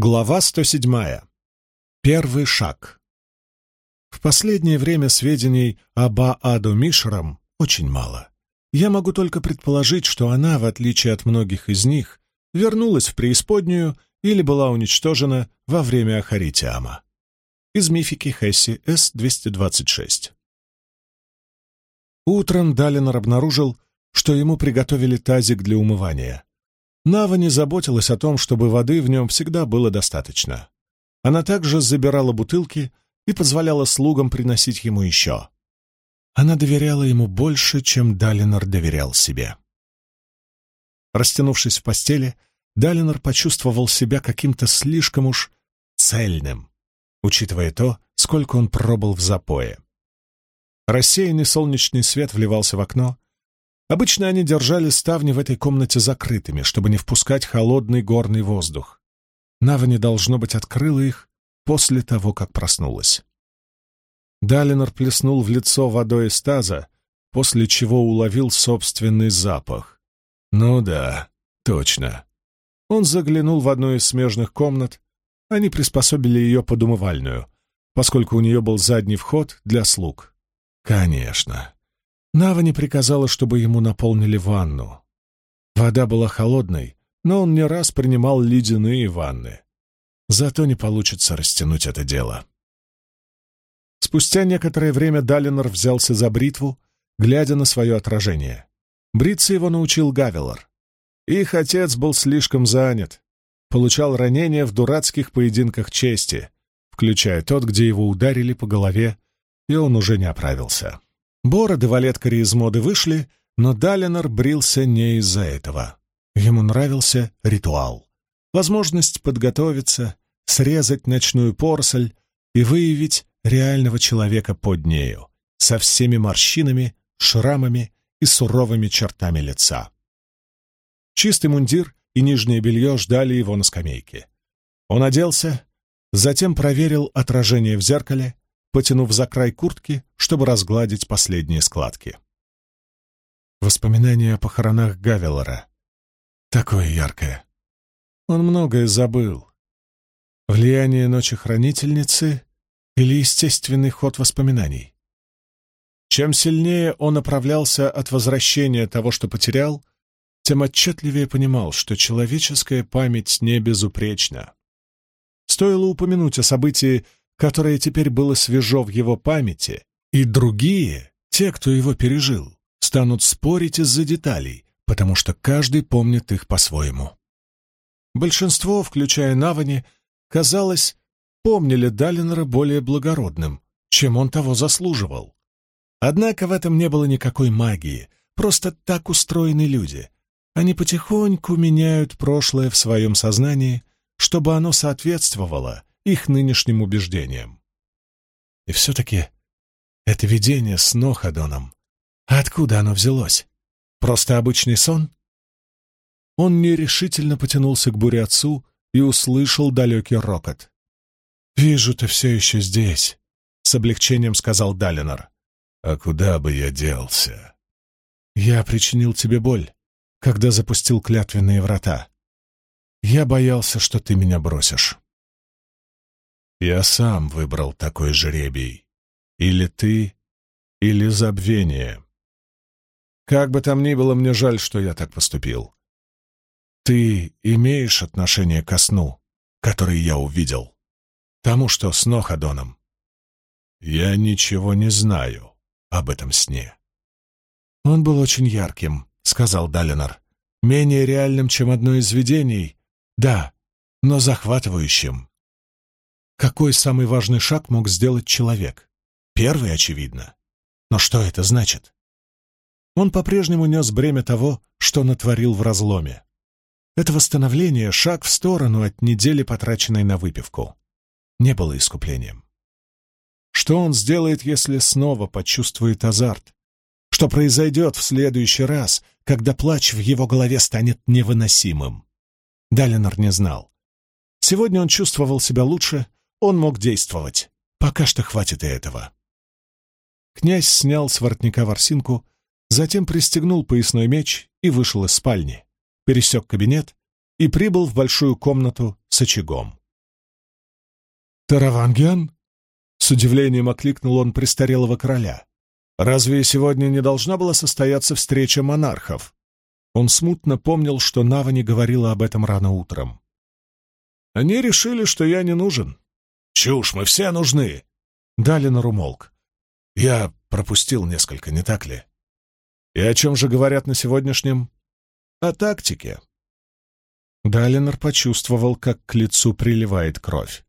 Глава 107. Первый шаг. В последнее время сведений об Ааду Мишрам очень мало. Я могу только предположить, что она, в отличие от многих из них, вернулась в преисподнюю или была уничтожена во время Ахаритиама. Из мифики Хесси С-226. Утром Далинор обнаружил, что ему приготовили тазик для умывания. Нава не заботилась о том, чтобы воды в нем всегда было достаточно. Она также забирала бутылки и позволяла слугам приносить ему еще. Она доверяла ему больше, чем Далинор доверял себе. Растянувшись в постели, Далинор почувствовал себя каким-то слишком уж цельным, учитывая то, сколько он пробыл в запое. Рассеянный солнечный свет вливался в окно, Обычно они держали ставни в этой комнате закрытыми, чтобы не впускать холодный горный воздух. Навани, должно быть, открыла их после того, как проснулась. Далинор плеснул в лицо водой из таза, после чего уловил собственный запах. Ну да, точно. Он заглянул в одну из смежных комнат. Они приспособили ее под умывальную, поскольку у нее был задний вход для слуг. Конечно, Нава не приказала, чтобы ему наполнили ванну. Вода была холодной, но он не раз принимал ледяные ванны. Зато не получится растянуть это дело. Спустя некоторое время Далинор взялся за бритву, глядя на свое отражение. Бриться его научил Гавелор. Их отец был слишком занят, получал ранения в дурацких поединках чести, включая тот, где его ударили по голове, и он уже не оправился. Бороды валеткари из моды вышли, но Далинор брился не из-за этого. Ему нравился ритуал. Возможность подготовиться, срезать ночную порсель и выявить реального человека под нею, со всеми морщинами, шрамами и суровыми чертами лица. Чистый мундир и нижнее белье ждали его на скамейке. Он оделся, затем проверил отражение в зеркале потянув за край куртки, чтобы разгладить последние складки. Воспоминание о похоронах Гавелора. Такое яркое. Он многое забыл. Влияние ночи хранительницы или естественный ход воспоминаний. Чем сильнее он оправлялся от возвращения того, что потерял, тем отчетливее понимал, что человеческая память не безупречна. Стоило упомянуть о событии которое теперь было свежо в его памяти, и другие, те, кто его пережил, станут спорить из-за деталей, потому что каждый помнит их по-своему. Большинство, включая Навани, казалось, помнили Далинора более благородным, чем он того заслуживал. Однако в этом не было никакой магии, просто так устроены люди. Они потихоньку меняют прошлое в своем сознании, чтобы оно соответствовало их нынешним убеждениям. И все-таки это видение с Нохадоном. откуда оно взялось? Просто обычный сон? Он нерешительно потянулся к буре и услышал далекий рокот. «Вижу, ты все еще здесь», — с облегчением сказал Далинор. «А куда бы я делся?» «Я причинил тебе боль, когда запустил клятвенные врата. Я боялся, что ты меня бросишь». Я сам выбрал такой жребий. Или ты, или забвение. Как бы там ни было, мне жаль, что я так поступил. Ты имеешь отношение ко сну, который я увидел? Тому, что с Нохадоном? Я ничего не знаю об этом сне. Он был очень ярким, — сказал Далинор. Менее реальным, чем одно из видений, да, но захватывающим. Какой самый важный шаг мог сделать человек? Первый, очевидно. Но что это значит? Он по-прежнему нес бремя того, что натворил в разломе. Это восстановление — шаг в сторону от недели, потраченной на выпивку. Не было искуплением. Что он сделает, если снова почувствует азарт? Что произойдет в следующий раз, когда плач в его голове станет невыносимым? Далинор не знал. Сегодня он чувствовал себя лучше, он мог действовать. Пока что хватит и этого. Князь снял с воротника ворсинку, затем пристегнул поясной меч и вышел из спальни, пересек кабинет и прибыл в большую комнату с очагом. «Таравангиан?» — с удивлением окликнул он престарелого короля. «Разве сегодня не должна была состояться встреча монархов?» Он смутно помнил, что Навани говорила об этом рано утром. «Они решили, что я не нужен». «Чушь, мы все нужны!» Далинор умолк. «Я пропустил несколько, не так ли?» «И о чем же говорят на сегодняшнем?» «О тактике». Далинор почувствовал, как к лицу приливает кровь.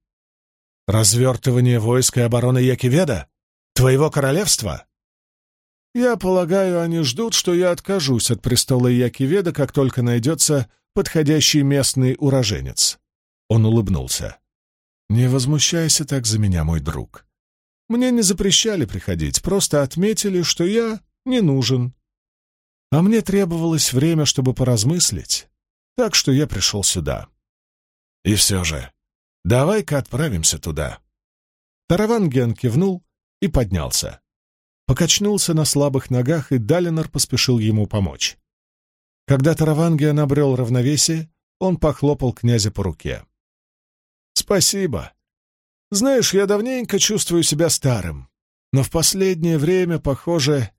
«Развертывание войск и обороны Якиведа? Твоего королевства?» «Я полагаю, они ждут, что я откажусь от престола Якиведа, как только найдется подходящий местный уроженец». Он улыбнулся. «Не возмущайся так за меня, мой друг. Мне не запрещали приходить, просто отметили, что я не нужен. А мне требовалось время, чтобы поразмыслить, так что я пришел сюда. И все же, давай-ка отправимся туда». Тараванген кивнул и поднялся. Покачнулся на слабых ногах, и Далинор поспешил ему помочь. Когда Тараванген обрел равновесие, он похлопал князя по руке. «Спасибо. Знаешь, я давненько чувствую себя старым, но в последнее время, похоже,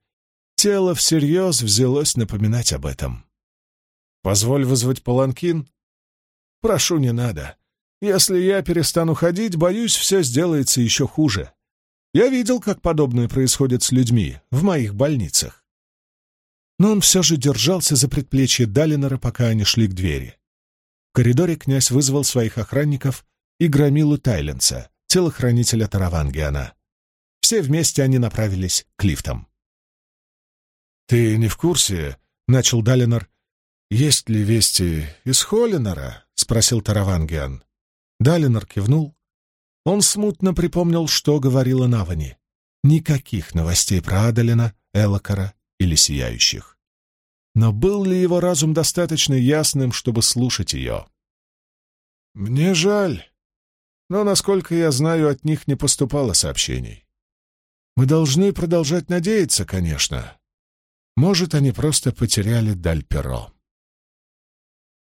тело всерьез взялось напоминать об этом. Позволь вызвать паланкин? Прошу, не надо. Если я перестану ходить, боюсь, все сделается еще хуже. Я видел, как подобное происходит с людьми в моих больницах. Но он все же держался за предплечье Далинора, пока они шли к двери. В коридоре князь вызвал своих охранников и громилу Тайленса, телохранителя Таравангиана. Все вместе они направились к лифтам. «Ты не в курсе?» — начал Далинор. «Есть ли вести из Холлинора?» — спросил Таравангиан. Далинор кивнул. Он смутно припомнил, что говорила Навани. Никаких новостей про Адалина, Элокара или Сияющих. Но был ли его разум достаточно ясным, чтобы слушать ее? «Мне жаль», но, насколько я знаю, от них не поступало сообщений. Мы должны продолжать надеяться, конечно. Может, они просто потеряли даль перо.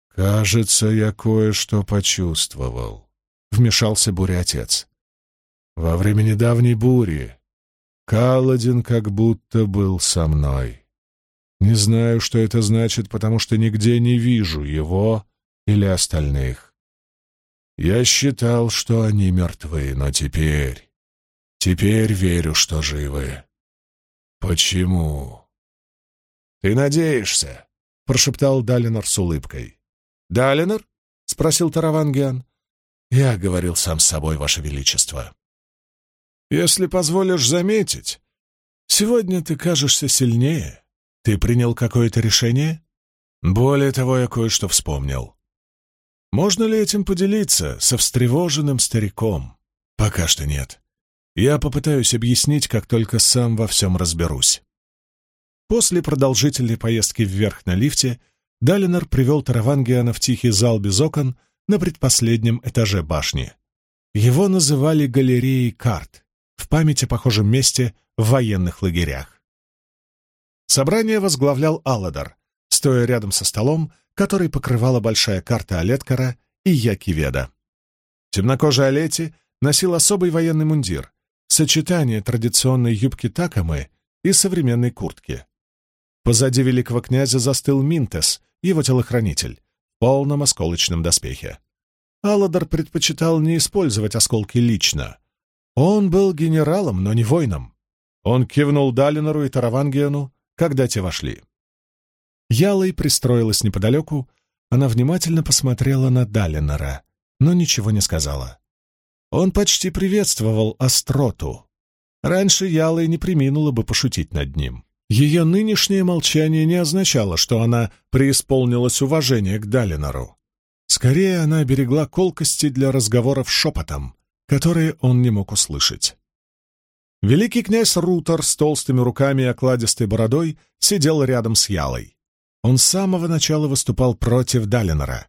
«Кажется, я кое-что почувствовал», — вмешался буря-отец. «Во время недавней бури Каладин как будто был со мной. Не знаю, что это значит, потому что нигде не вижу его или остальных. Я считал, что они мертвы, но теперь... Теперь верю, что живы. Почему? Ты надеешься? — прошептал Далинор с улыбкой. «Далинор?» — спросил Таравангиан. «Я говорил сам с собой, Ваше Величество. Если позволишь заметить, сегодня ты кажешься сильнее. Ты принял какое-то решение? Более того, я кое-что вспомнил. Можно ли этим поделиться со встревоженным стариком? Пока что нет. Я попытаюсь объяснить, как только сам во всем разберусь. После продолжительной поездки вверх на лифте Далинор привел Таравангиана в тихий зал без окон на предпоследнем этаже башни. Его называли галереей карт, в память о похожем месте в военных лагерях. Собрание возглавлял Алладар, стоя рядом со столом который покрывала большая карта Алеткара и Якиведа. Темнокожий Алети носил особый военный мундир, сочетание традиционной юбки такамы и современной куртки. Позади великого князя застыл Минтес, его телохранитель, в полном осколочном доспехе. Алладар предпочитал не использовать осколки лично. Он был генералом, но не воином. Он кивнул Далинору и Таравангиану, когда те вошли. Ялой пристроилась неподалеку, она внимательно посмотрела на Далинора, но ничего не сказала. Он почти приветствовал остроту. Раньше Ялой не приминула бы пошутить над ним. Ее нынешнее молчание не означало, что она преисполнилась уважения к Далинору. Скорее, она берегла колкости для разговоров шепотом, которые он не мог услышать. Великий князь Рутер с толстыми руками и окладистой бородой сидел рядом с Ялой. Он с самого начала выступал против Далинора.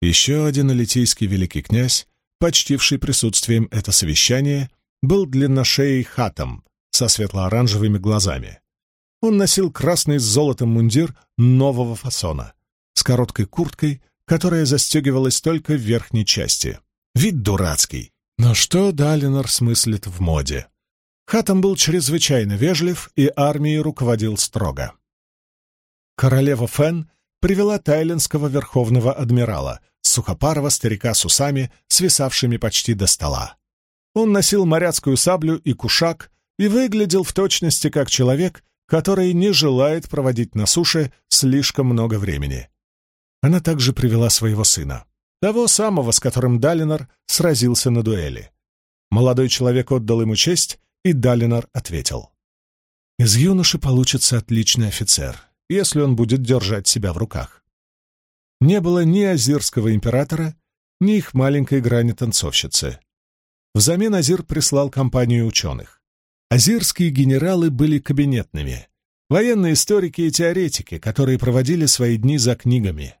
Еще один алитийский великий князь, почтивший присутствием это совещание, был длинношеей хатом со светло-оранжевыми глазами. Он носил красный с золотом мундир нового фасона, с короткой курткой, которая застегивалась только в верхней части. Вид дурацкий, Но что Далинор смыслит в моде? Хатам был чрезвычайно вежлив и армией руководил строго. Королева Фен привела тайлинского верховного адмирала, сухопарого старика с усами, свисавшими почти до стола. Он носил моряцкую саблю и кушак и выглядел в точности как человек, который не желает проводить на суше слишком много времени. Она также привела своего сына, того самого, с которым Далинор сразился на дуэли. Молодой человек отдал ему честь, и Далинор ответил. «Из юноши получится отличный офицер, если он будет держать себя в руках». Не было ни азирского императора, ни их маленькой грани танцовщицы. Взамен Азир прислал компанию ученых. Азирские генералы были кабинетными, военные историки и теоретики, которые проводили свои дни за книгами.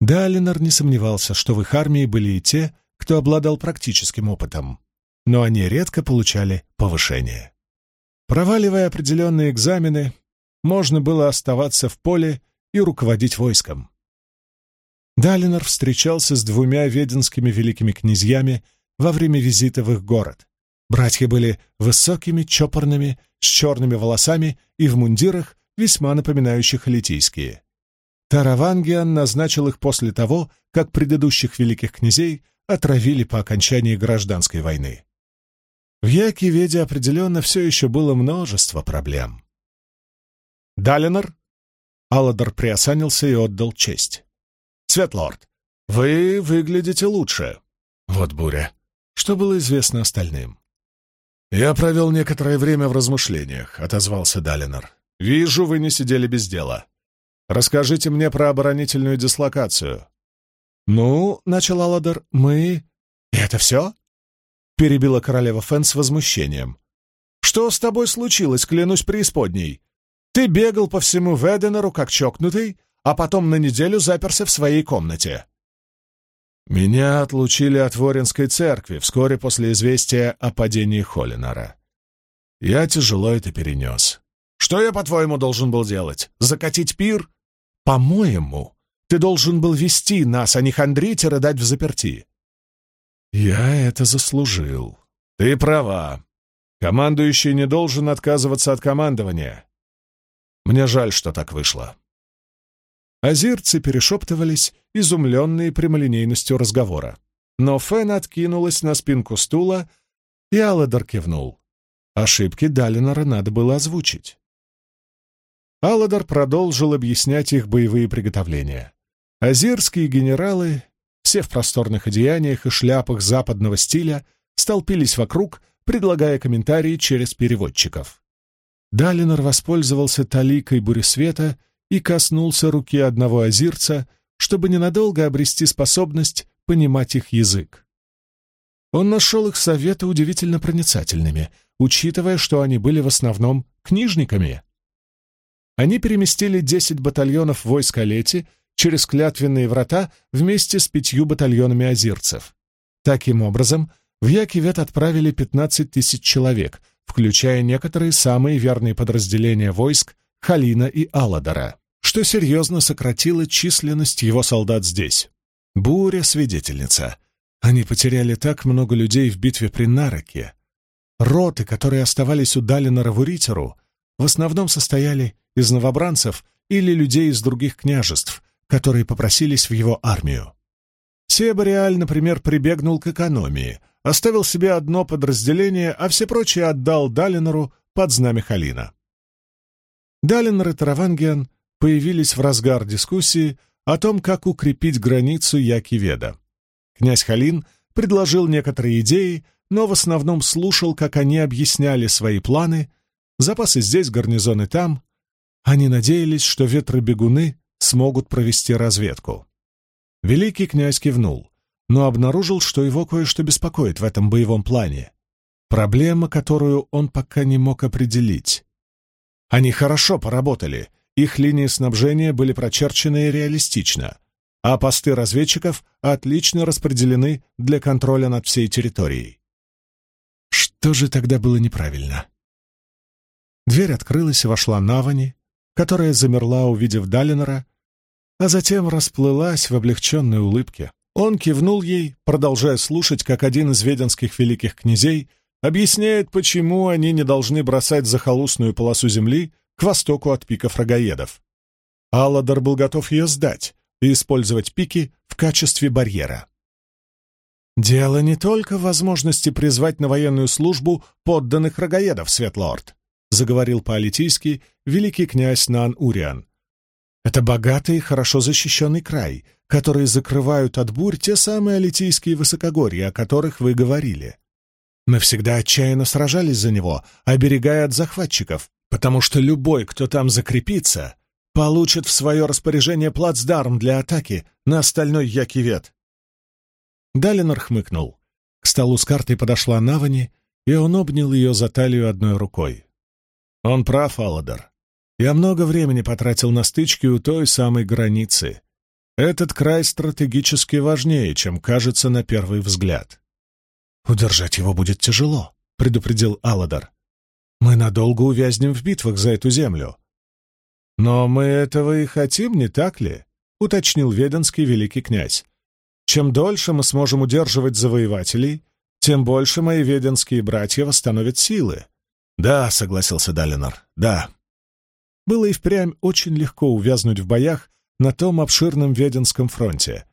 Далинор не сомневался, что в их армии были и те, кто обладал практическим опытом, но они редко получали повышение. Проваливая определенные экзамены, можно было оставаться в поле и руководить войском. Далинор встречался с двумя веденскими великими князьями во время визита в их город. Братья были высокими, чопорными, с черными волосами и в мундирах, весьма напоминающих литийские. Таравангиан назначил их после того, как предыдущих великих князей отравили по окончании гражданской войны. В Якиведе определенно все еще было множество проблем. «Далинор?» Алладор приосанился и отдал честь. «Светлорд, вы выглядите лучше». Вот буря. Что было известно остальным? «Я провел некоторое время в размышлениях», — отозвался Далинор. «Вижу, вы не сидели без дела. Расскажите мне про оборонительную дислокацию». «Ну, — начал Алладер, — мы...» «И это все?» — перебила королева Фен с возмущением. «Что с тобой случилось, клянусь преисподней? Ты бегал по всему Веденеру, как чокнутый, а потом на неделю заперся в своей комнате». Меня отлучили от Воринской церкви вскоре после известия о падении Холлинара. Я тяжело это перенес. Что я, по-твоему, должен был делать? Закатить пир? По-моему, ты должен был вести нас, а не хандрить и рыдать в заперти. Я это заслужил. Ты права. Командующий не должен отказываться от командования. Мне жаль, что так вышло. Азирцы перешептывались, изумленные прямолинейностью разговора. Но Фен откинулась на спинку стула, и Алладор кивнул. Ошибки Далинора надо было озвучить. Алладор продолжил объяснять их боевые приготовления. Азирские генералы, все в просторных одеяниях и шляпах западного стиля, столпились вокруг, предлагая комментарии через переводчиков. Далинор воспользовался таликой буресвета и коснулся руки одного азирца, чтобы ненадолго обрести способность понимать их язык. Он нашел их советы удивительно проницательными, учитывая, что они были в основном книжниками. Они переместили 10 батальонов войск Олети через клятвенные врата вместе с пятью батальонами азирцев. Таким образом, в Якивет отправили 15 тысяч человек, включая некоторые самые верные подразделения войск Халина и Алладора что серьезно сократило численность его солдат здесь. Буря — свидетельница. Они потеряли так много людей в битве при Нараке. Роты, которые оставались у Далина Равуритеру, в основном состояли из новобранцев или людей из других княжеств, которые попросились в его армию. Себариаль, например, прибегнул к экономии, оставил себе одно подразделение, а все прочие отдал Далинору под знамя Халина. Далинор и Таравангиан появились в разгар дискуссии о том, как укрепить границу Якиведа. Князь Халин предложил некоторые идеи, но в основном слушал, как они объясняли свои планы, запасы здесь, гарнизоны там. Они надеялись, что ветробегуны смогут провести разведку. Великий князь кивнул, но обнаружил, что его кое-что беспокоит в этом боевом плане. Проблема, которую он пока не мог определить. Они хорошо поработали, их линии снабжения были прочерчены реалистично, а посты разведчиков отлично распределены для контроля над всей территорией. Что же тогда было неправильно? Дверь открылась и вошла Навани, которая замерла, увидев Далинора, а затем расплылась в облегченной улыбке. Он кивнул ей, продолжая слушать, как один из веденских великих князей объясняет, почему они не должны бросать захолустную полосу земли к востоку от пиков рогаедов. Алладор был готов ее сдать и использовать пики в качестве барьера. «Дело не только в возможности призвать на военную службу подданных рогаедов, Светлорд», заговорил по-алитийски великий князь Нан-Уриан. «Это богатый и хорошо защищенный край, который закрывают от бурь те самые алитийские высокогорья, о которых вы говорили. Мы всегда отчаянно сражались за него, оберегая от захватчиков, потому что любой, кто там закрепится, получит в свое распоряжение плацдарм для атаки на остальной Якивет. Далинор хмыкнул. К столу с картой подошла Навани, и он обнял ее за талию одной рукой. Он прав, Алладар. Я много времени потратил на стычки у той самой границы. Этот край стратегически важнее, чем кажется на первый взгляд. «Удержать его будет тяжело», — предупредил Алладар. «Мы надолго увязнем в битвах за эту землю». «Но мы этого и хотим, не так ли?» — уточнил веденский великий князь. Чем дольше мы сможем удерживать завоевателей, тем больше мои веденские братья восстановят силы. Да, согласился Далинор, да. Было и впрямь очень легко увязнуть в боях на том обширном Веденском фронте.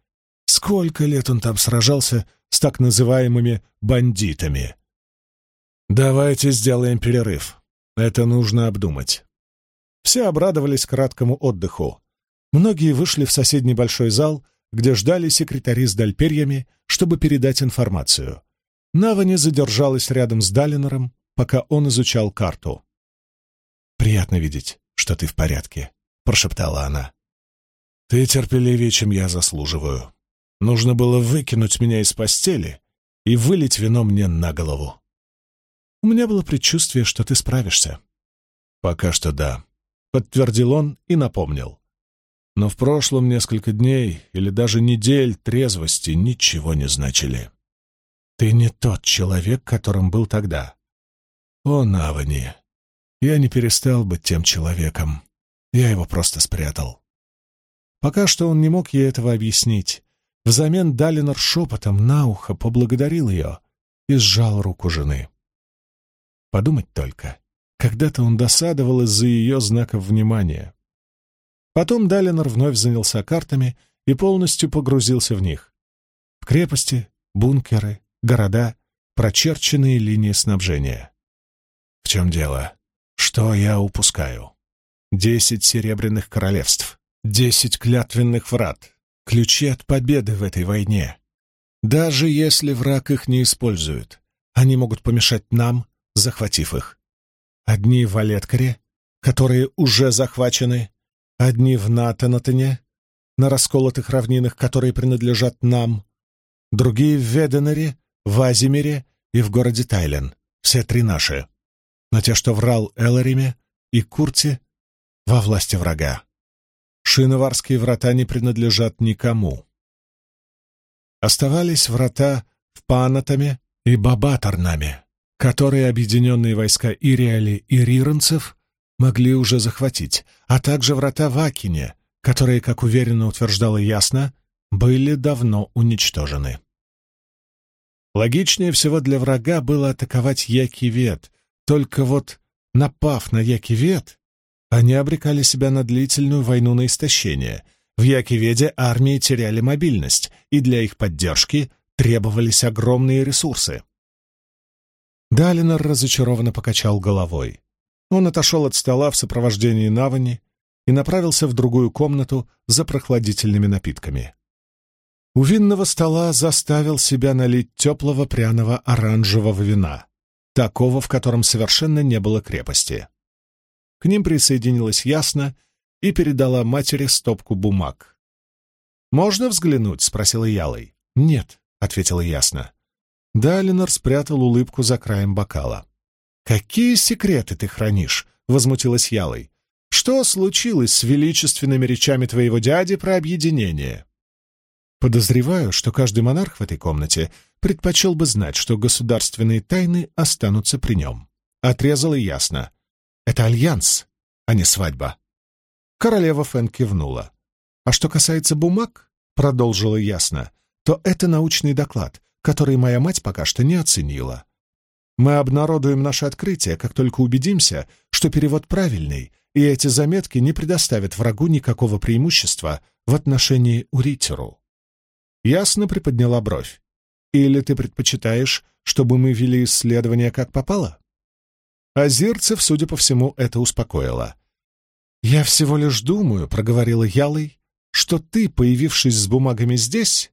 Сколько лет он там сражался с так называемыми бандитами? Давайте сделаем перерыв. Это нужно обдумать. Все обрадовались краткому отдыху. Многие вышли в соседний большой зал, где ждали секретари с дальперьями, чтобы передать информацию. Навани задержалась рядом с Далинором, пока он изучал карту. «Приятно видеть, что ты в порядке», — прошептала она. «Ты терпеливее, чем я заслуживаю. Нужно было выкинуть меня из постели и вылить вино мне на голову. У меня было предчувствие, что ты справишься». «Пока что да», — подтвердил он и напомнил. Но в прошлом несколько дней или даже недель трезвости ничего не значили. Ты не тот человек, которым был тогда. О, Навани, я не перестал быть тем человеком. Я его просто спрятал. Пока что он не мог ей этого объяснить. Взамен Далинор шепотом на ухо поблагодарил ее и сжал руку жены. Подумать только, когда-то он досадовал из-за ее знаков внимания. Потом Далинор вновь занялся картами и полностью погрузился в них. В крепости, бункеры, города, прочерченные линии снабжения. В чем дело? Что я упускаю? Десять серебряных королевств, десять клятвенных врат, ключи от победы в этой войне. Даже если враг их не использует, они могут помешать нам, захватив их. Одни в Валеткаре, которые уже захвачены, Одни в Натанатоне, на расколотых равнинах, которые принадлежат нам, другие в Веденере, в Азимере и в городе Тайлен. Все три наши. Но те, что врал Элариме и Курте, во власти врага. Шиноварские врата не принадлежат никому. Оставались врата в Панатаме и Бабатарнаме, которые объединенные войска Ириали и Риранцев могли уже захватить, а также врата в Акине, которые, как уверенно утверждала Ясно, были давно уничтожены. Логичнее всего для врага было атаковать Якивет, только вот, напав на Якивет, они обрекали себя на длительную войну на истощение. В Якиведе армии теряли мобильность, и для их поддержки требовались огромные ресурсы. Далинор разочарованно покачал головой. Он отошел от стола в сопровождении Навани и направился в другую комнату за прохладительными напитками. У винного стола заставил себя налить теплого пряного оранжевого вина, такого, в котором совершенно не было крепости. К ним присоединилась Ясна и передала матери стопку бумаг. «Можно взглянуть?» — спросила Ялой. «Нет», — ответила Ясна. Далинор спрятал улыбку за краем бокала. «Какие секреты ты хранишь?» — возмутилась Ялой. «Что случилось с величественными речами твоего дяди про объединение?» Подозреваю, что каждый монарх в этой комнате предпочел бы знать, что государственные тайны останутся при нем. Отрезала ясно. Это альянс, а не свадьба. Королева Фэн кивнула. А что касается бумаг, продолжила ясно, то это научный доклад, который моя мать пока что не оценила. Мы обнародуем наше открытие, как только убедимся, что перевод правильный, и эти заметки не предоставят врагу никакого преимущества в отношении Уритеру. Ясно приподняла бровь. Или ты предпочитаешь, чтобы мы вели исследование как попало? Азирцев, судя по всему, это успокоило. «Я всего лишь думаю», — проговорила Ялой, — «что ты, появившись с бумагами здесь,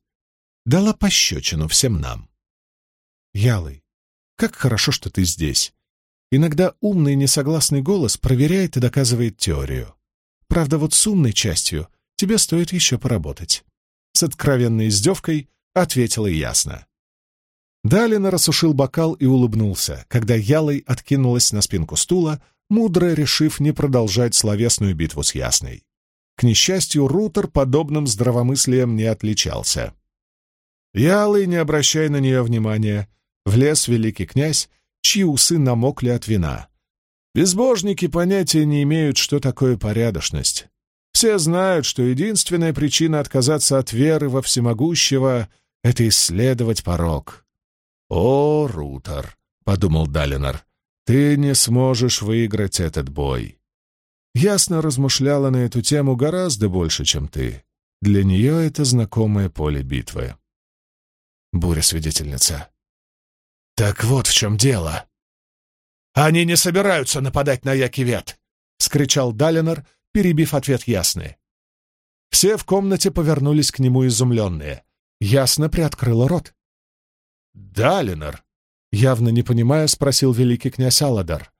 дала пощечину всем нам». «Ялой, как хорошо, что ты здесь. Иногда умный несогласный голос проверяет и доказывает теорию. Правда, вот с умной частью тебе стоит еще поработать». С откровенной издевкой ответила ясно. Далин рассушил бокал и улыбнулся, когда Ялой откинулась на спинку стула, мудро решив не продолжать словесную битву с Ясной. К несчастью, Рутер подобным здравомыслием не отличался. Ялой, не обращая на нее внимания, влез великий князь, чьи усы намокли от вина. Безбожники понятия не имеют, что такое порядочность. Все знают, что единственная причина отказаться от веры во всемогущего — это исследовать порог. «О, Рутер!» — подумал Далинор. Ты не сможешь выиграть этот бой. Ясно размышляла на эту тему гораздо больше, чем ты. Для нее это знакомое поле битвы. Буря-свидетельница. Так вот в чем дело. Они не собираются нападать на Якивет, — скричал Далинор, перебив ответ Ясны. Все в комнате повернулись к нему изумленные. Ясно приоткрыла рот. «Далинор!» Явно не понимая, спросил великий князь Алладар.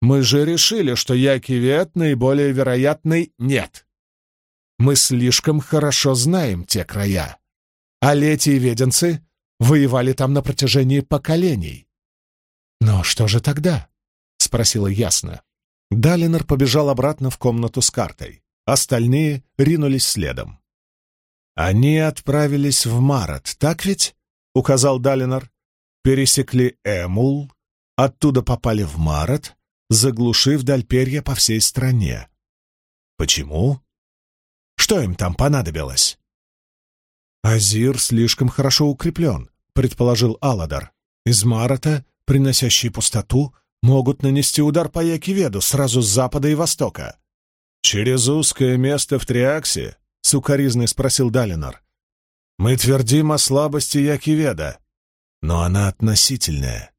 «Мы же решили, что Якивет наиболее вероятный нет. Мы слишком хорошо знаем те края. А лети и веденцы воевали там на протяжении поколений». «Но что же тогда?» — спросила ясно. Далинор побежал обратно в комнату с картой. Остальные ринулись следом. «Они отправились в Марат, так ведь?» — указал Далинор пересекли Эмул, оттуда попали в Марат, заглушив Дальперья по всей стране. Почему? Что им там понадобилось? Азир слишком хорошо укреплен, предположил Аладар. Из Марата, приносящие пустоту, могут нанести удар по Якиведу сразу с запада и востока. «Через узкое место в Триаксе?» — сукоризный спросил Далинор. «Мы твердим о слабости Якиведа, но она относительная.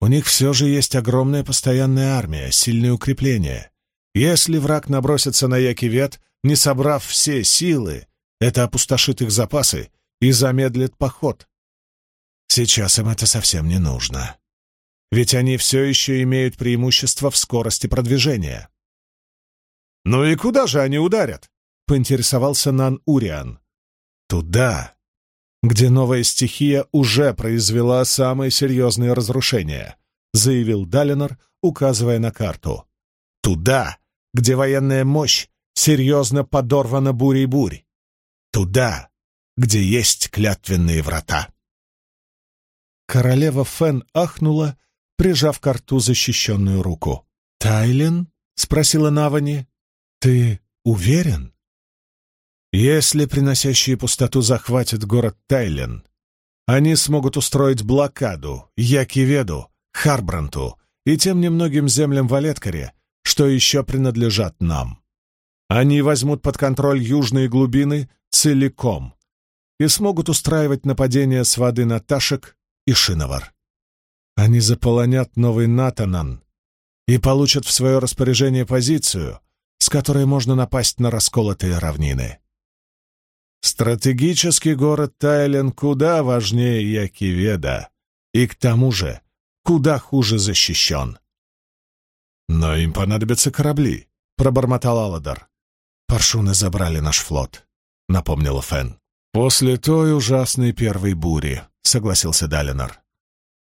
У них все же есть огромная постоянная армия, сильные укрепления. Если враг набросится на Якивет, не собрав все силы, это опустошит их запасы и замедлит поход. Сейчас им это совсем не нужно. Ведь они все еще имеют преимущество в скорости продвижения. «Ну и куда же они ударят?» — поинтересовался Нан Уриан. «Туда, где новая стихия уже произвела самые серьезные разрушения», заявил Далинор, указывая на карту. «Туда, где военная мощь серьезно подорвана бурей-бурь. Туда, где есть клятвенные врата». Королева Фен ахнула, прижав к рту защищенную руку. «Тайлен?» — спросила Навани. «Ты уверен?» Если приносящие пустоту захватят город Тайлен, они смогут устроить блокаду Якиведу, Харбранту и тем немногим землям в Олеткаре, что еще принадлежат нам. Они возьмут под контроль южные глубины целиком и смогут устраивать нападения с воды на Ташек и Шиновар. Они заполонят новый Натанан и получат в свое распоряжение позицию, с которой можно напасть на расколотые равнины. Стратегический город Тайлен куда важнее Якиведа, и к тому же куда хуже защищен. «Но им понадобятся корабли», — пробормотал Аладар. «Паршуны забрали наш флот», — напомнила Фен. «После той ужасной первой бури», — согласился Далинор.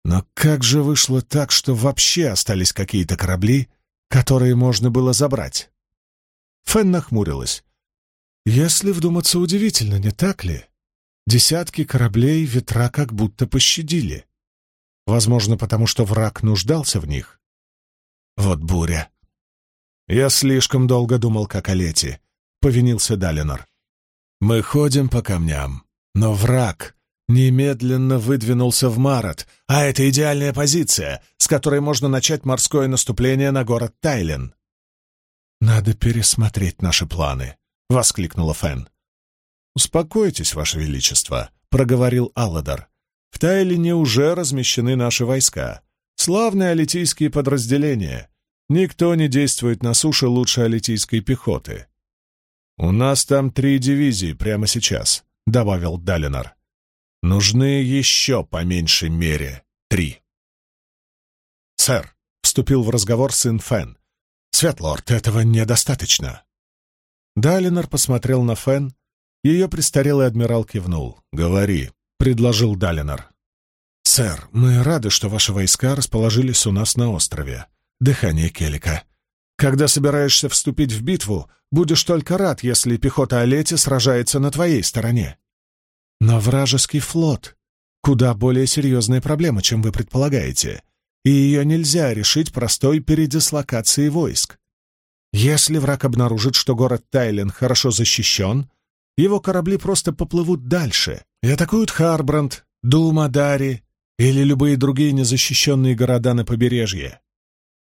«Но как же вышло так, что вообще остались какие-то корабли, которые можно было забрать?» Фен нахмурилась. Если вдуматься, удивительно, не так ли? Десятки кораблей ветра как будто пощадили. Возможно, потому что враг нуждался в них. Вот буря. Я слишком долго думал, как о лете, — повинился Далинор. Мы ходим по камням, Но враг немедленно выдвинулся в Марат, а это идеальная позиция, с которой можно начать морское наступление на город Тайлен. «Надо пересмотреть наши планы», — воскликнула Фен. «Успокойтесь, Ваше Величество», — проговорил Алладар. «В Тайлене уже размещены наши войска. Славные алитийские подразделения. Никто не действует на суше лучше алитийской пехоты. «У нас там три дивизии прямо сейчас», — добавил Далинар. «Нужны еще, по меньшей мере, три». «Сэр», — вступил в разговор сын Фен, — «Светлорд, этого недостаточно». Далинар посмотрел на Фен, ее престарелый адмирал кивнул. «Говори», — предложил Далинар. «Сэр, мы рады, что ваши войска расположились у нас на острове. Дыхание Келика. Когда собираешься вступить в битву, будешь только рад, если пехота Олети сражается на твоей стороне. Но вражеский флот — куда более серьезная проблема, чем вы предполагаете, и ее нельзя решить простой передислокацией войск. Если враг обнаружит, что город Тайлен хорошо защищен, его корабли просто поплывут дальше и атакуют Харбранд, Думадари или любые другие незащищенные города на побережье.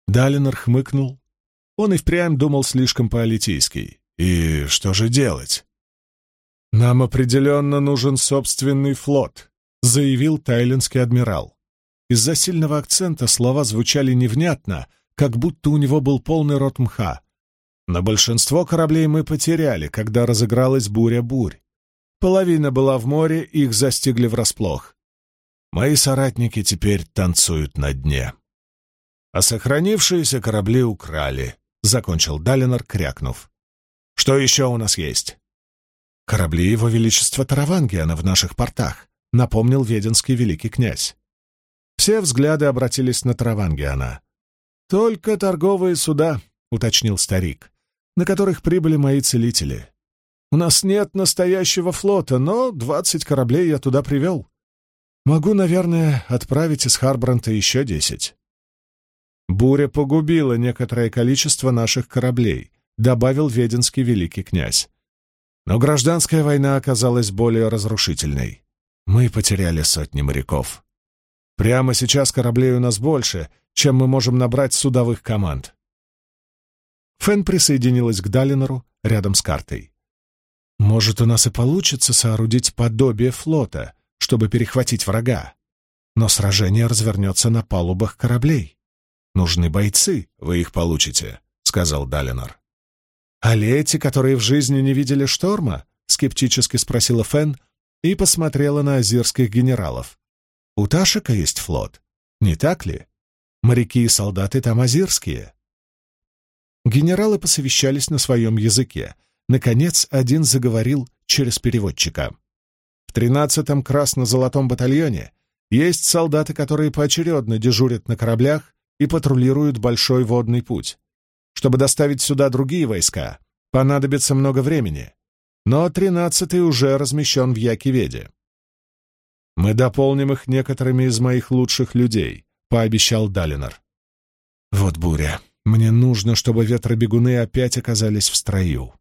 Далинор хмыкнул он и впрямь думал слишком по-алитийски. И что же делать? «Нам определенно нужен собственный флот», — заявил тайлинский адмирал. Из-за сильного акцента слова звучали невнятно, как будто у него был полный рот мха. Но большинство кораблей мы потеряли, когда разыгралась буря-бурь. Половина была в море, их застигли врасплох. Мои соратники теперь танцуют на дне. А сохранившиеся корабли украли. — закончил Далинор, крякнув. «Что еще у нас есть?» «Корабли Его Величества Таравангиана в наших портах», — напомнил веденский великий князь. Все взгляды обратились на Таравангиана. «Только торговые суда», — уточнил старик, — «на которых прибыли мои целители. У нас нет настоящего флота, но двадцать кораблей я туда привел. Могу, наверное, отправить из Харбранта еще десять». Буря погубила некоторое количество наших кораблей, добавил веденский великий князь. Но гражданская война оказалась более разрушительной. Мы потеряли сотни моряков. Прямо сейчас кораблей у нас больше, чем мы можем набрать судовых команд. Фен присоединилась к Далинору рядом с картой. Может, у нас и получится соорудить подобие флота, чтобы перехватить врага. Но сражение развернется на палубах кораблей. «Нужны бойцы, вы их получите», — сказал Далинор. «А лети, которые в жизни не видели шторма?» — скептически спросила Фен и посмотрела на азирских генералов. «У Ташика есть флот, не так ли? Моряки и солдаты там азирские». Генералы посовещались на своем языке. Наконец, один заговорил через переводчика. В тринадцатом красно-золотом батальоне есть солдаты, которые поочередно дежурят на кораблях и патрулируют большой водный путь. Чтобы доставить сюда другие войска, понадобится много времени, но тринадцатый уже размещен в Якиведе. «Мы дополним их некоторыми из моих лучших людей», — пообещал Далинор. «Вот буря. Мне нужно, чтобы ветробегуны опять оказались в строю».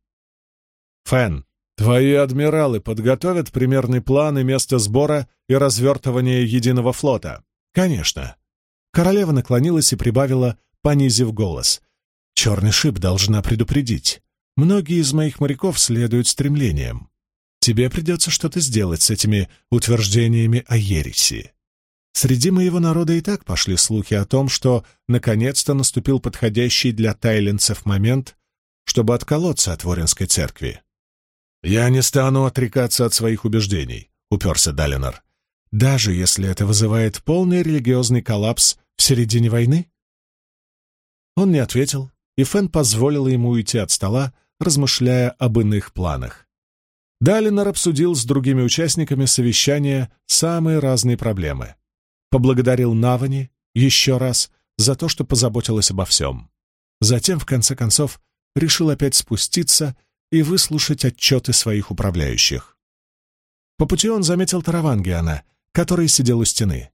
«Фэн, твои адмиралы подготовят примерный план и место сбора и развертывания единого флота?» «Конечно. Королева наклонилась и прибавила, понизив голос. «Черный шип должна предупредить. Многие из моих моряков следуют стремлениям. Тебе придется что-то сделать с этими утверждениями о ереси. Среди моего народа и так пошли слухи о том, что наконец-то наступил подходящий для тайленцев момент, чтобы отколоться от Воринской церкви. «Я не стану отрекаться от своих убеждений», — уперся Далинор даже если это вызывает полный религиозный коллапс в середине войны? Он не ответил, и Фэн позволила ему уйти от стола, размышляя об иных планах. Далинор обсудил с другими участниками совещания самые разные проблемы. Поблагодарил Навани еще раз за то, что позаботилась обо всем. Затем, в конце концов, решил опять спуститься и выслушать отчеты своих управляющих. По пути он заметил Таравангиана, который сидел у стены.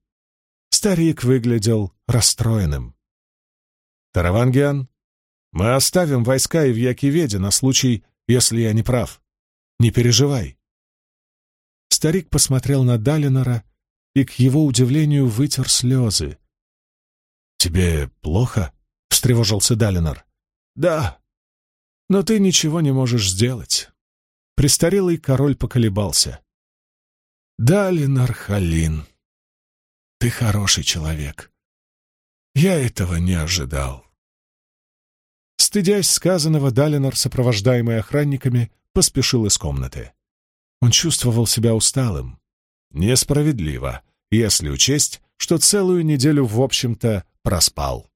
Старик выглядел расстроенным. «Таравангиан, мы оставим войска и в Якиведе на случай, если я не прав. Не переживай». Старик посмотрел на Далинора и, к его удивлению, вытер слезы. «Тебе плохо?» — встревожился Далинор. «Да, но ты ничего не можешь сделать». Престарелый король поколебался. «Далинор Халин, ты хороший человек. Я этого не ожидал». Стыдясь сказанного, Далинор, сопровождаемый охранниками, поспешил из комнаты. Он чувствовал себя усталым. Несправедливо, если учесть, что целую неделю, в общем-то, проспал.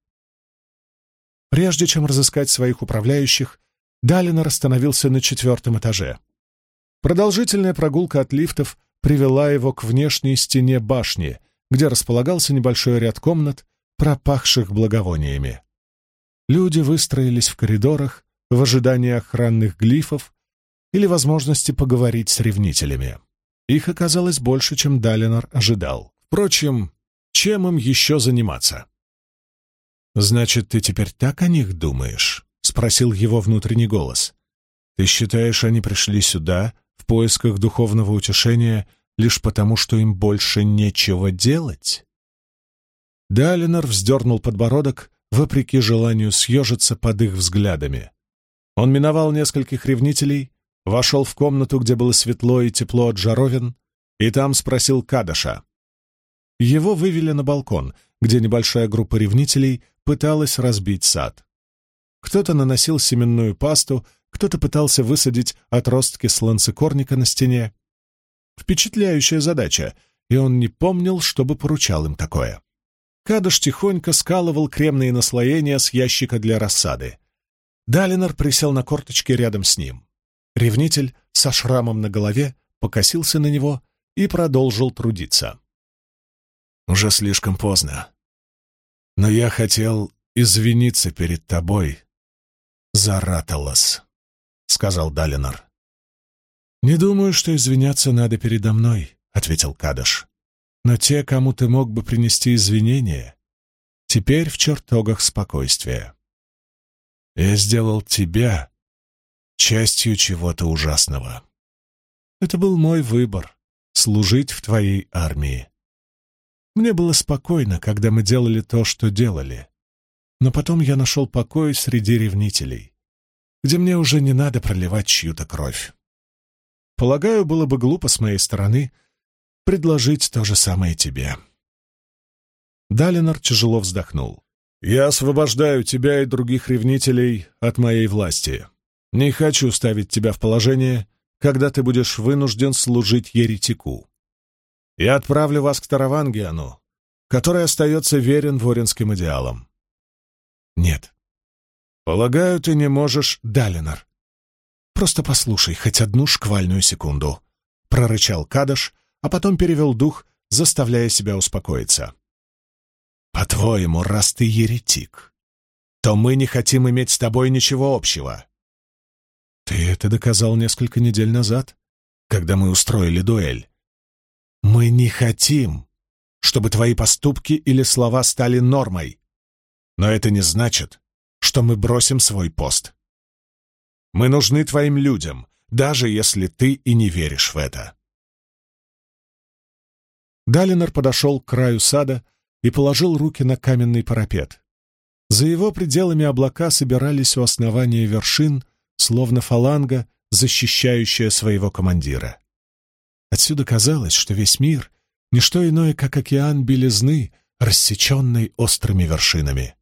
Прежде чем разыскать своих управляющих, Далинор остановился на четвертом этаже. Продолжительная прогулка от лифтов привела его к внешней стене башни, где располагался небольшой ряд комнат, пропахших благовониями. Люди выстроились в коридорах в ожидании охранных глифов или возможности поговорить с ревнителями. Их оказалось больше, чем Далинор ожидал. Впрочем, чем им еще заниматься? «Значит, ты теперь так о них думаешь?» — спросил его внутренний голос. «Ты считаешь, они пришли сюда в поисках духовного утешения лишь потому, что им больше нечего делать?» Далинор вздернул подбородок, вопреки желанию съежиться под их взглядами. Он миновал нескольких ревнителей, вошел в комнату, где было светло и тепло от жаровин, и там спросил Кадаша. Его вывели на балкон, где небольшая группа ревнителей пыталась разбить сад. Кто-то наносил семенную пасту, кто-то пытался высадить отростки сланцекорника на стене. Впечатляющая задача, и он не помнил, чтобы поручал им такое. Кадыш тихонько скалывал кремные наслоения с ящика для рассады. Далинор присел на корточки рядом с ним. Ревнитель со шрамом на голове покосился на него и продолжил трудиться. «Уже слишком поздно. Но я хотел извиниться перед тобой за Раталас», — сказал Далинор. «Не думаю, что извиняться надо передо мной», — ответил Кадыш. «Но те, кому ты мог бы принести извинения, теперь в чертогах спокойствия. Я сделал тебя частью чего-то ужасного. Это был мой выбор — служить в твоей армии. Мне было спокойно, когда мы делали то, что делали. Но потом я нашел покой среди ревнителей, где мне уже не надо проливать чью-то кровь. Полагаю, было бы глупо с моей стороны предложить то же самое тебе. Далинор тяжело вздохнул. «Я освобождаю тебя и других ревнителей от моей власти. Не хочу ставить тебя в положение, когда ты будешь вынужден служить еретику. Я отправлю вас к Таравангиану, который остается верен воринским идеалам. Нет. Полагаю, ты не можешь, Далинор. Просто послушай хоть одну шквальную секунду, прорычал Кадаш, а потом перевел дух, заставляя себя успокоиться. По-твоему, раз ты еретик, то мы не хотим иметь с тобой ничего общего. Ты это доказал несколько недель назад, когда мы устроили дуэль. Мы не хотим, чтобы твои поступки или слова стали нормой. Но это не значит, что мы бросим свой пост. Мы нужны твоим людям, даже если ты и не веришь в это. Далинор подошел к краю сада и положил руки на каменный парапет. За его пределами облака собирались у основания вершин, словно фаланга, защищающая своего командира. Отсюда казалось, что весь мир — не что иное, как океан белизны, рассеченный острыми вершинами.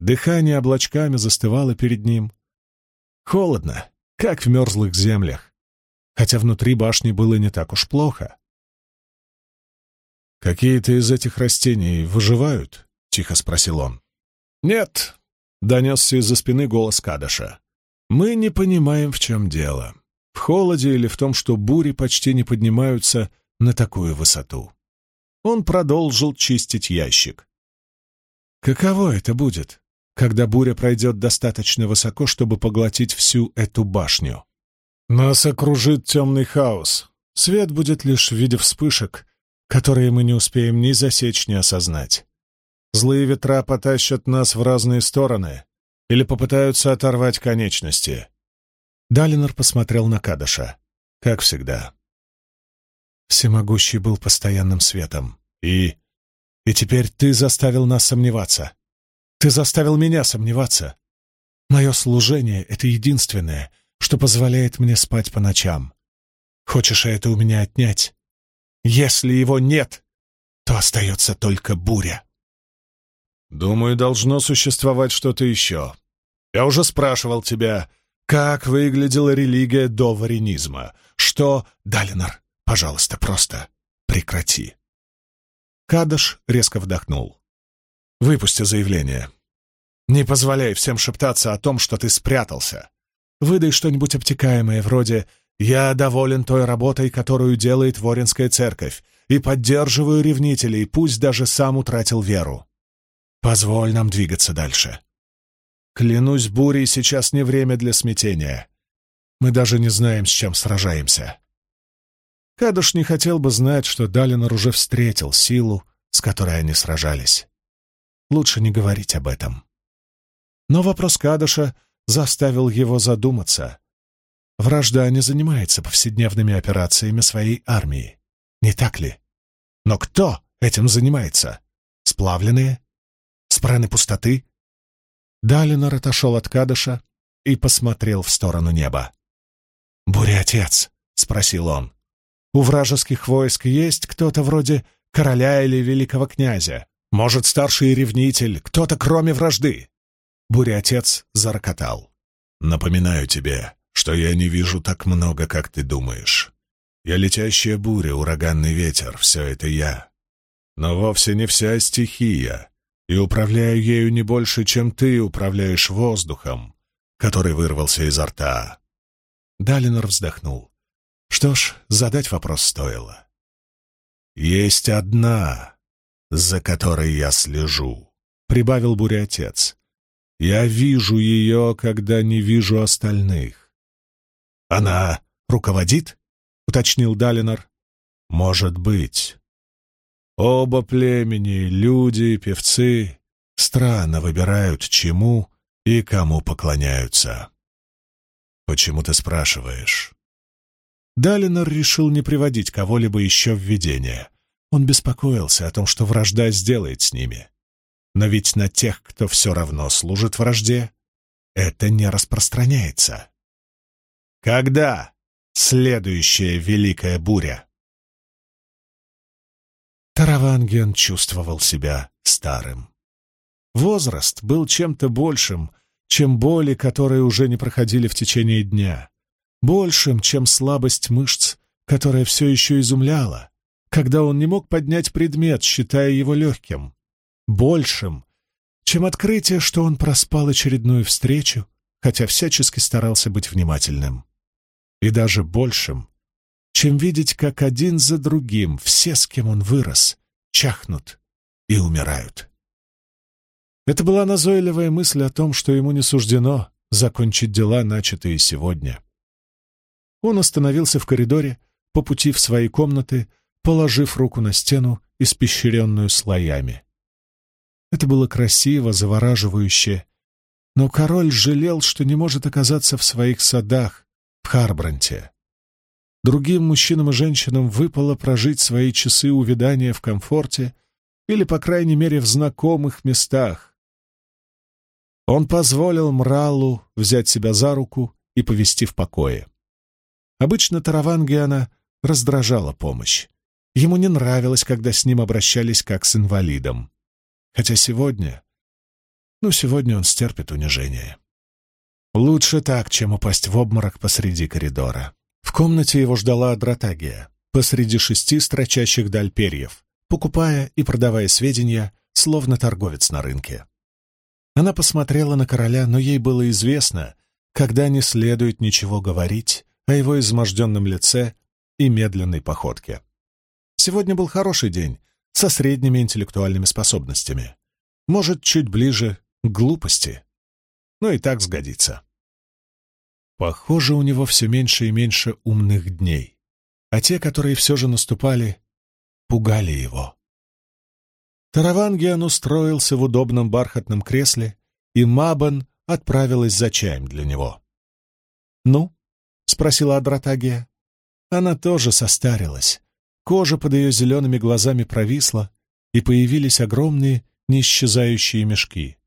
Дыхание облачками застывало перед ним. Холодно, как в мерзлых землях, хотя внутри башни было не так уж плохо. «Какие-то из этих растений выживают?» — тихо спросил он. «Нет», — донесся из-за спины голос Кадаша. Мы не понимаем, в чем дело. В холоде или в том, что бури почти не поднимаются на такую высоту. Он продолжил чистить ящик. Каково это будет, когда буря пройдет достаточно высоко, чтобы поглотить всю эту башню? Нас окружит темный хаос. Свет будет лишь в виде вспышек, которые мы не успеем ни засечь, ни осознать. Злые ветра потащат нас в разные стороны, или попытаются оторвать конечности. Далинор посмотрел на Кадаша. Как всегда. Всемогущий был постоянным светом. И... И теперь ты заставил нас сомневаться. Ты заставил меня сомневаться. Мое служение — это единственное, что позволяет мне спать по ночам. Хочешь это у меня отнять? Если его нет, то остается только буря. Думаю, должно существовать что-то еще. Я уже спрашивал тебя, как выглядела религия до варенизма. Что... Далинор, пожалуйста, просто прекрати. Кадыш резко вдохнул. «Выпусти заявление. Не позволяй всем шептаться о том, что ты спрятался. Выдай что-нибудь обтекаемое, вроде «Я доволен той работой, которую делает Воринская церковь, и поддерживаю ревнителей, пусть даже сам утратил веру. Позволь нам двигаться дальше. Клянусь бурей, сейчас не время для смятения. Мы даже не знаем, с чем сражаемся». Кадуш не хотел бы знать, что Далинор уже встретил силу, с которой они сражались. Лучше не говорить об этом. Но вопрос Кадыша заставил его задуматься. Вражда не занимается повседневными операциями своей армии, не так ли? Но кто этим занимается? Сплавленные? Спраны пустоты? Далинор отошел от Кадыша и посмотрел в сторону неба. «Буря, отец?» — спросил он. «У вражеских войск есть кто-то вроде короля или великого князя? Может, старший ревнитель, кто-то кроме вражды?» Буря-отец зарокотал. «Напоминаю тебе, что я не вижу так много, как ты думаешь. Я летящая буря, ураганный ветер — все это я. Но вовсе не вся стихия, и управляю ею не больше, чем ты управляешь воздухом, который вырвался изо рта». Далинор вздохнул. Что ж, задать вопрос стоило. «Есть одна, за которой я слежу», — прибавил буря-отец. Я вижу ее, когда не вижу остальных. Она руководит? уточнил Далинор. Может быть. Оба племени, люди певцы, странно выбирают, чему и кому поклоняются. Почему ты спрашиваешь? Далинор решил не приводить кого-либо еще в видение. Он беспокоился о том, что вражда сделает с ними. Но ведь на тех, кто все равно служит вражде, это не распространяется. Когда следующая великая буря? Тараванген чувствовал себя старым. Возраст был чем-то большим, чем боли, которые уже не проходили в течение дня, большим, чем слабость мышц, которая все еще изумляла, когда он не мог поднять предмет, считая его легким большим, чем открытие, что он проспал очередную встречу, хотя всячески старался быть внимательным. И даже большим, чем видеть, как один за другим все, с кем он вырос, чахнут и умирают. Это была назойливая мысль о том, что ему не суждено закончить дела, начатые сегодня. Он остановился в коридоре, по пути в свои комнаты, положив руку на стену, испещренную слоями. Это было красиво, завораживающе. Но король жалел, что не может оказаться в своих садах, в Харбранте. Другим мужчинам и женщинам выпало прожить свои часы увядания в комфорте или, по крайней мере, в знакомых местах. Он позволил Мралу взять себя за руку и повести в покое. Обычно Таравангиана раздражала помощь. Ему не нравилось, когда с ним обращались как с инвалидом. Хотя сегодня... Ну, сегодня он стерпит унижение. Лучше так, чем упасть в обморок посреди коридора. В комнате его ждала Дратагия, посреди шести строчащих даль перьев, покупая и продавая сведения, словно торговец на рынке. Она посмотрела на короля, но ей было известно, когда не следует ничего говорить о его изможденном лице и медленной походке. Сегодня был хороший день, со средними интеллектуальными способностями. Может, чуть ближе к глупости. Но и так сгодится. Похоже, у него все меньше и меньше умных дней. А те, которые все же наступали, пугали его. Таравангиан устроился в удобном бархатном кресле, и Мабан отправилась за чаем для него. «Ну?» — спросила Адратагия. Она тоже состарилась, Кожа под ее зелеными глазами провисла, и появились огромные неисчезающие мешки.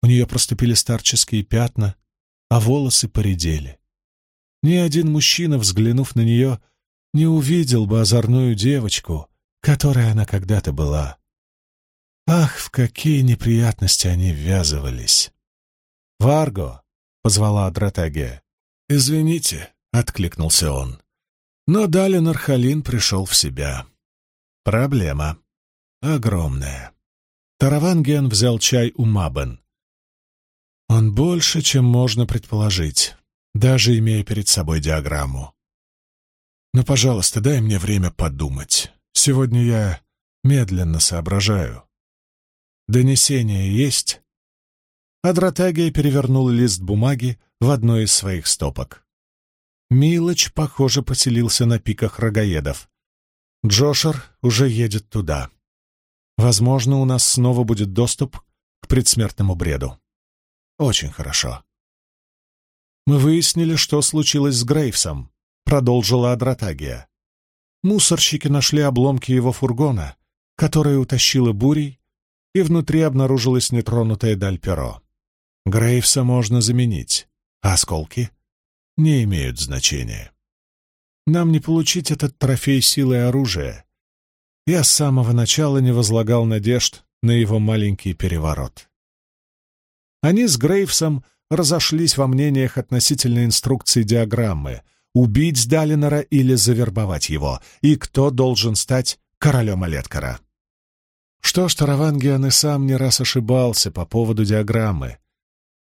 У нее проступили старческие пятна, а волосы поредели. Ни один мужчина, взглянув на нее, не увидел бы озорную девочку, которой она когда-то была. Ах, в какие неприятности они ввязывались! «Варго!» — позвала Адратагия. «Извините», — откликнулся он. Но Далин Архалин пришел в себя. Проблема. Огромная. Таравангиан взял чай у Мабен. Он больше, чем можно предположить, даже имея перед собой диаграмму. Но, пожалуйста, дай мне время подумать. Сегодня я медленно соображаю. Донесение есть? Адратагия перевернул лист бумаги в одной из своих стопок. Милоч, похоже, поселился на пиках рогаедов. Джошер уже едет туда. Возможно, у нас снова будет доступ к предсмертному бреду. Очень хорошо. Мы выяснили, что случилось с Грейвсом, продолжила Адратагия. Мусорщики нашли обломки его фургона, которое утащило бурей, и внутри обнаружилось нетронутое даль перо. Грейвса можно заменить, а осколки — не имеют значения. Нам не получить этот трофей силой оружия. Я с самого начала не возлагал надежд на его маленький переворот. Они с Грейвсом разошлись во мнениях относительно инструкции диаграммы убить Далинора или завербовать его, и кто должен стать королем Олеткара. Что ж, Таравангиан и сам не раз ошибался по поводу диаграммы,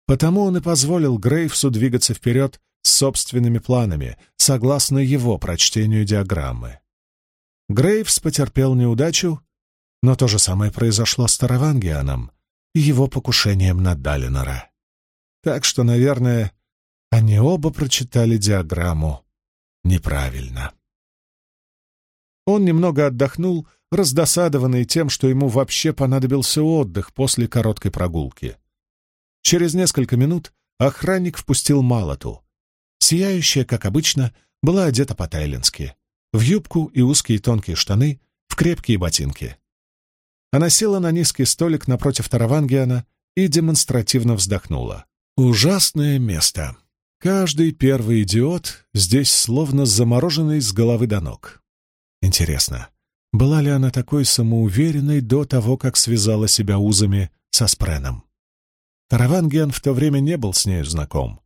потому он и позволил Грейвсу двигаться вперед с собственными планами, согласно его прочтению диаграммы. Грейвс потерпел неудачу, но то же самое произошло с Таравангианом его покушением на Далинора. Так что, наверное, они оба прочитали диаграмму неправильно. Он немного отдохнул, раздосадованный тем, что ему вообще понадобился отдых после короткой прогулки. Через несколько минут охранник впустил Малату, Сияющая, как обычно, была одета по-тайлински. В юбку и узкие тонкие штаны, в крепкие ботинки. Она села на низкий столик напротив Таравангиана и демонстративно вздохнула. «Ужасное место. Каждый первый идиот здесь словно замороженный с головы до ног. Интересно, была ли она такой самоуверенной до того, как связала себя узами со Спреном? Таравангиан в то время не был с нею знаком.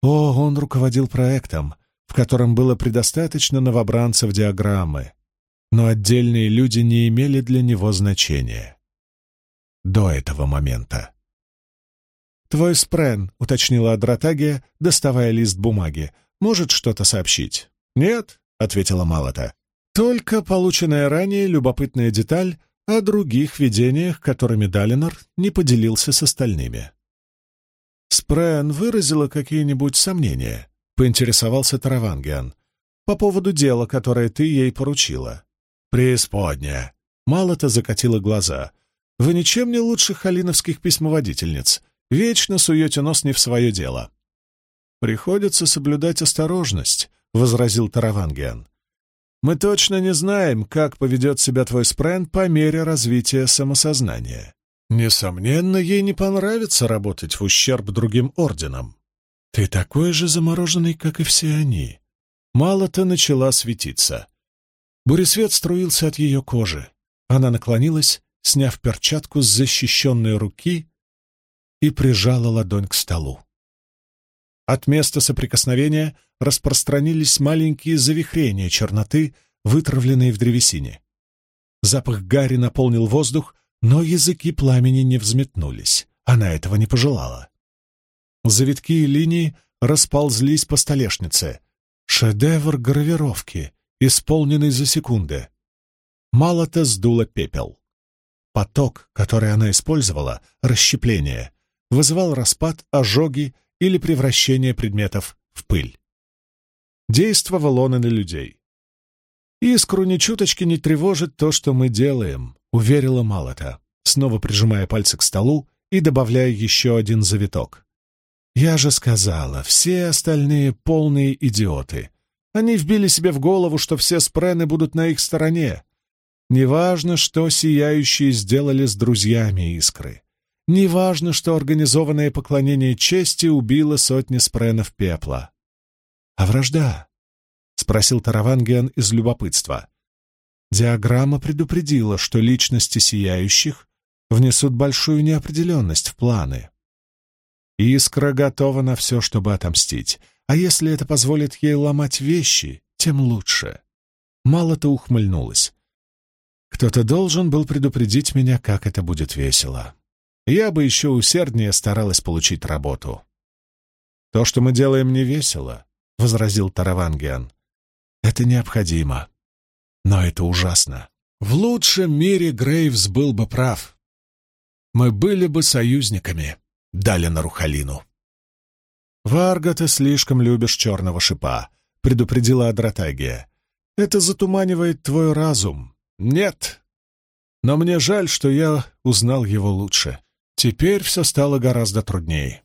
О, он руководил проектом, в котором было предостаточно новобранцев диаграммы, но отдельные люди не имели для него значения. До этого момента. «Твой спрен», — уточнила Адратагия, доставая лист бумаги, — «может что-то сообщить?» «Нет», — ответила Малата. «Только полученная ранее любопытная деталь о других видениях, которыми Далинор не поделился с остальными». Спрэн выразила какие-нибудь сомнения, поинтересовался Таравангиан, по поводу дела, которое ты ей поручила. Преисподняя. Мало-то закатила глаза. Вы ничем не лучше халиновских письмоводительниц. Вечно суете нос не в свое дело. Приходится соблюдать осторожность, — возразил Таравангиан. Мы точно не знаем, как поведет себя твой спрен по мере развития самосознания. Несомненно, ей не понравится работать в ущерб другим орденам. Ты такой же замороженный, как и все они. Мало-то начала светиться. Буресвет струился от ее кожи. Она наклонилась, сняв перчатку с защищенной руки и прижала ладонь к столу. От места соприкосновения распространились маленькие завихрения черноты, вытравленные в древесине. Запах гари наполнил воздух, но языки пламени не взметнулись. Она этого не пожелала. Завитки и линии расползлись по столешнице. Шедевр гравировки, исполненный за секунды. Мало-то сдуло пепел. Поток, который она использовала, расщепление, вызывал распад, ожоги или превращение предметов в пыль. Действовал он и на людей. Искру ни чуточки не тревожит то, что мы делаем. — уверила Малата, снова прижимая пальцы к столу и добавляя еще один завиток. «Я же сказала, все остальные полные идиоты. Они вбили себе в голову, что все спрены будут на их стороне. Неважно, что сияющие сделали с друзьями искры. Неважно, что организованное поклонение чести убило сотни спренов пепла. А вражда? — спросил Таравангиан из любопытства. Диаграмма предупредила, что личности сияющих внесут большую неопределенность в планы. Искра готова на все, чтобы отомстить, а если это позволит ей ломать вещи, тем лучше. Мало-то ухмыльнулась. Кто-то должен был предупредить меня, как это будет весело. Я бы еще усерднее старалась получить работу. «То, что мы делаем, не весело», — возразил Таравангиан. «Это необходимо. Но это ужасно. В лучшем мире Грейвс был бы прав. Мы были бы союзниками, дали на Рухалину». «Варга, ты слишком любишь черного шипа», — предупредила Адратагия. «Это затуманивает твой разум. Нет. Но мне жаль, что я узнал его лучше. Теперь все стало гораздо труднее».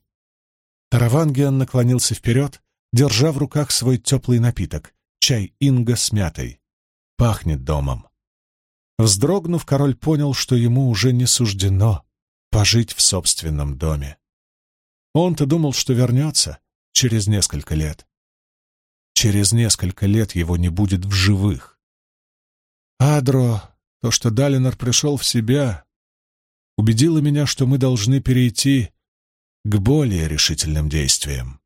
Таравангиан наклонился вперед, держа в руках свой теплый напиток — чай инга с мятой. Пахнет домом. Вздрогнув, король понял, что ему уже не суждено пожить в собственном доме. Он-то думал, что вернется через несколько лет. Через несколько лет его не будет в живых. Адро, то, что Далинор пришел в себя, убедило меня, что мы должны перейти к более решительным действиям.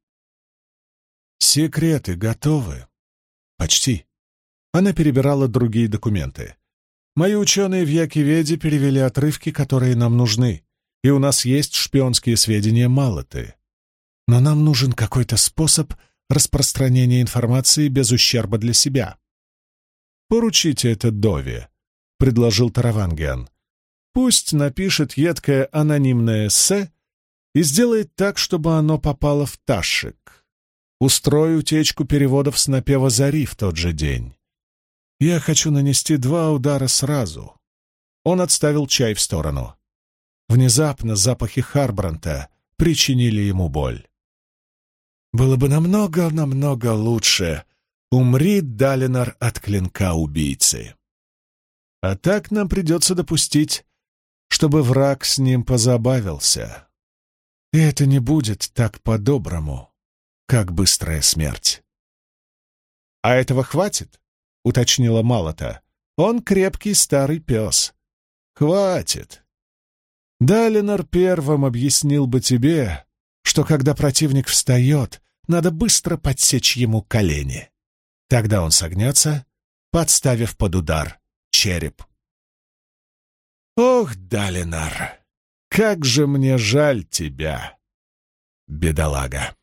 Секреты готовы? Почти. Она перебирала другие документы. Мои ученые в Якиведе перевели отрывки, которые нам нужны и у нас есть шпионские сведения Малоты. Но нам нужен какой-то способ распространения информации без ущерба для себя. «Поручите это Дове», — предложил Таравангиан. «Пусть напишет едкое анонимное эссе и сделает так, чтобы оно попало в Ташик. Устрою утечку переводов с напева Зари в тот же день. Я хочу нанести два удара сразу». Он отставил чай в сторону. Внезапно запахи Харбранта причинили ему боль. Было бы намного-намного лучше, умри Далинар от клинка убийцы. А так нам придется допустить, чтобы враг с ним позабавился. И это не будет так по-доброму, как быстрая смерть. — А этого хватит? — уточнила Малота. — Он крепкий старый пес. — Хватит. Далинор первым объяснил бы тебе, что когда противник встает, надо быстро подсечь ему колени. Тогда он согнется, подставив под удар череп. «Ох, Далинар, как же мне жаль тебя, бедолага!»